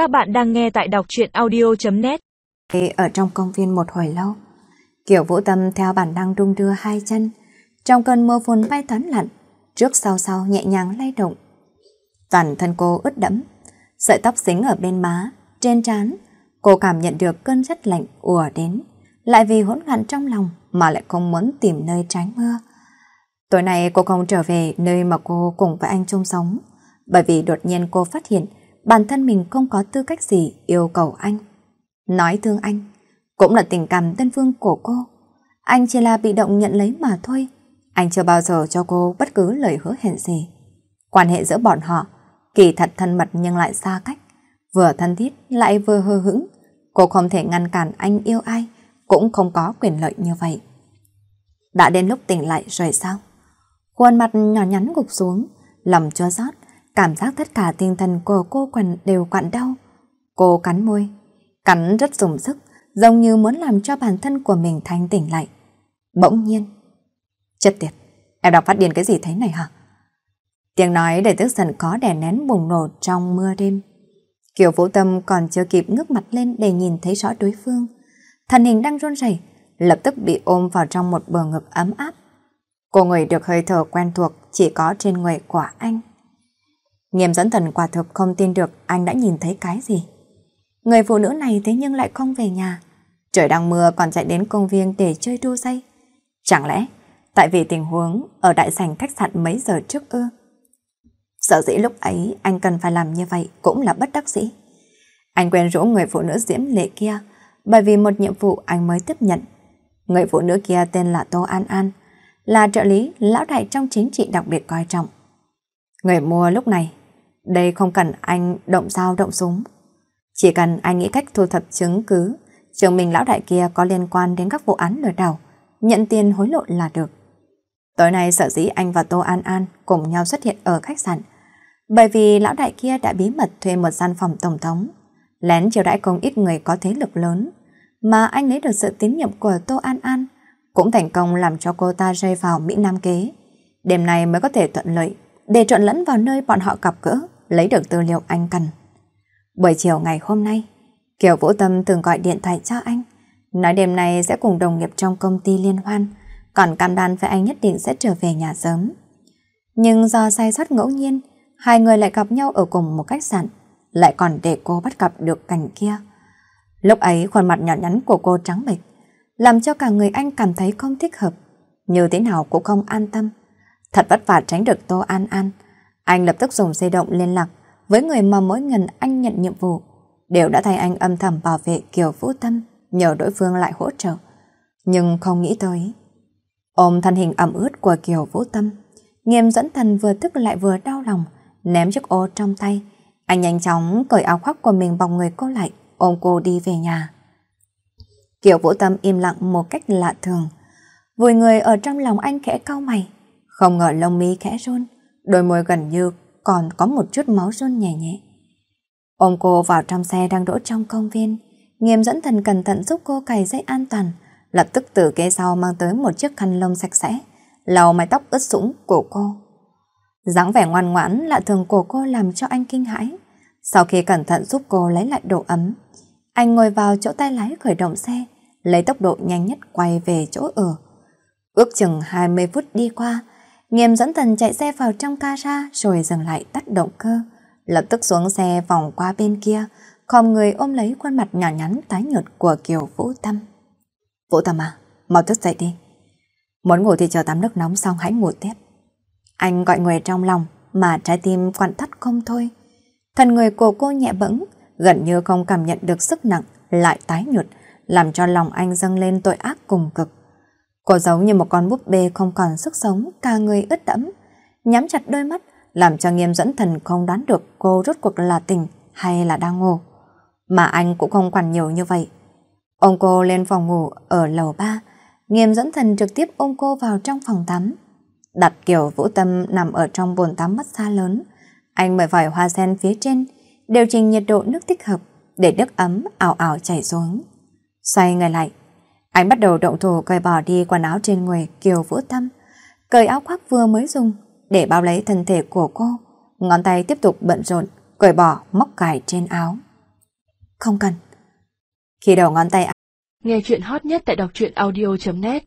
Các bạn đang nghe tại đọc truyện audio.net Ở trong công viên một hồi lâu, Kiều Vũ Tâm theo bản năng đung đưa hai chân, trong cơn mưa phùn bay tán lặn, trước sau sau nhẹ nhàng lay động. Toàn thân cô ướt đẫm, sợi tóc dính ở bên má, trên trán, cô cảm nhận được cơn rất lạnh ùa đến, lại vì hỗn loạn trong lòng mà lại không muốn tìm nơi tránh mưa. Tối nay cô không trở về nơi mà cô cùng với anh chung sống, bởi vì đột nhiên cô phát hiện bản thân mình không có tư cách gì yêu cầu anh. Nói thương anh, cũng là tình cảm đơn phương của cô. Anh chỉ là bị động nhận lấy mà thôi. Anh chưa bao giờ cho cô bất cứ lời hứa hẹn gì. Quan hệ giữa bọn họ, kỳ thật thân mật nhưng lại xa cách. Vừa thân thiết lại vừa hơ hững. Cô không thể ngăn cản anh yêu ai, cũng không có quyền lợi như vậy. Đã đến lúc tỉnh lại rồi sao? Khuôn mặt nhỏ nhắn gục xuống, lòng chua rót cảm giác tất cả tinh thần của cô quần đều quặn đau. Cô cắn môi, cắn rất dùng sức, giống như muốn làm cho bản thân của mình thanh tỉnh lại. Bỗng nhiên, chết tiệt, em đọc phát điên cái gì thế này hả? Tiếng nói để tức giận có đè nén bùng nổ trong mưa đêm. Kiều Vũ Tâm còn chưa kịp ngước mặt lên để nhìn thấy rõ đối phương. Thần hình đang run rẩy, lập tức bị ôm vào trong một bờ ngực ấm áp. Cô người được hơi thở quen thuộc chỉ có trên người của anh. Nghiêm dẫn thần quả thực không tin được anh đã nhìn thấy cái gì. Người phụ nữ này thế nhưng lại không về nhà. Trời đang mưa còn chạy đến công viên để chơi đua dây. Chẳng lẽ tại vì tình huống ở đại sảnh khách sạn mấy giờ trước ư? Sợ dĩ lúc ấy anh cần phải làm như vậy cũng là bất đắc dĩ. Anh quen rũ người phụ nữ diễm lệ kia bởi vì một nhiệm vụ anh mới tiếp nhận. Người phụ nữ kia tên là Tô An An, là trợ lý lão đại trong chính trị đặc biệt coi trọng. Người mua lúc này đây không cần anh động dao động súng. Chỉ cần anh nghĩ cách thu thập chứng cứ chứng minh lão đại kia có liên quan đến các vụ án lừa đảo, nhận tiền hối lộ là được. Tối nay sợ dĩ anh và Tô An An cùng nhau xuất hiện ở khách sạn, bởi vì lão đại kia đã bí mật thuê một gian phòng tổng thống, lén chiều đãi không ít người có thế lực lớn, mà anh lấy được sự tín nhiệm của Tô An An, cũng thành công làm cho cô ta rơi vào Mỹ Nam kế. Đêm nay mới có thể thuận lợi để trộn lẫn vào nơi bọn họ gặp gỡ, lấy được tư liệu anh cần. Buổi chiều ngày hôm nay, Kiều Vũ Tâm từng gọi điện thoại cho anh, nói đêm nay sẽ cùng đồng nghiệp trong công ty liên hoan, còn cam đoan với anh nhất định sẽ trở về nhà sớm. Nhưng do sai sót ngẫu nhiên, hai người lại gặp nhau ở cùng một khách sạn, lại còn để cô bắt gặp được cảnh kia. Lúc ấy khuôn mặt nhỏ nhắn của cô trắng bệch, làm cho cả người anh cảm thấy không thích hợp, như thế nào cũng không an tâm. Thật vất vả tránh được Tô An An. Anh lập tức dùng dây động liên lạc với người mà mỗi ngần anh nhận nhiệm vụ đều đã thay anh âm thầm bảo vệ Kiều Vũ Tâm nhờ đối phương lại hỗ trợ. Nhưng không nghĩ tới. Ôm thân hình ẩm ướt của Kiều Vũ Tâm, nghiêm dẫn thần vừa tức lại vừa đau lòng, ném chiếc ô trong tay. Anh nhanh chóng cởi áo khoác của mình bọc người cô lại, ôm cô đi về nhà. Kiều Vũ Tâm im lặng một cách lạ thường. Vùi người ở trong lòng anh khẽ cau mày. Không ngờ lông mi khẽ run, đôi môi gần như còn có một chút máu run nhẹ nhẹ. Ôm cô vào trong xe đang đỗ trong công viên, nghiêm dẫn thần cẩn thận giúp cô cài dây an toàn, lập tức từ ghế sau mang tới một chiếc khăn lông sạch sẽ, lau mái tóc ướt sũng của cô. dáng vẻ ngoan ngoãn lạ thường của cô làm cho anh kinh hãi. Sau khi cẩn thận giúp cô lấy lại độ ấm, anh ngồi vào chỗ tay lái khởi động xe, lấy tốc độ nhanh nhất quay về chỗ ở. Ước chừng 20 phút đi qua, Nghiêm dẫn thần chạy xe vào trong gara rồi dừng lại tắt động cơ. Lập tức xuống xe vòng qua bên kia, khom người ôm lấy khuôn mặt nhỏ nhắn tái nhợt của Kiều Vũ Tâm. Vũ Tâm à, mau thức dậy đi. Muốn ngủ thì chờ tắm nước nóng xong hãy ngủ tiếp. Anh gọi người trong lòng mà trái tim quặn thắt không thôi. Thân người của cô nhẹ bẫng, gần như không cảm nhận được sức nặng, lại tái nhợt, làm cho lòng anh dâng lên tội ác cùng cực. Cô giống như một con búp bê không còn sức sống, cả người ướt đẫm. Nhắm chặt đôi mắt, làm cho nghiêm dẫn thần không đoán được cô rốt cuộc là tỉnh hay là đang ngủ. Mà anh cũng không quản nhiều như vậy. Ông cô lên phòng ngủ ở lầu 3, nghiêm dẫn thần trực tiếp ôm cô vào trong phòng tắm. Đặt kiểu vũ tâm nằm ở trong bồn tắm mắt xa lớn. Anh mời vòi hoa sen phía trên, điều chỉnh nhiệt độ nước thích hợp để nước ấm ảo ảo chảy xuống. Xoay người lại, anh bắt đầu động thủ cởi bỏ đi quần áo trên người Kiều Vũ Tâm, cởi áo khoác vừa mới dùng để bao lấy thân thể của cô. Ngón tay tiếp tục bận rộn, cởi bỏ móc cài trên áo. Không cần. Khi đầu ngón tay Nghe chuyện hot nhất tại đọc truyện audio.net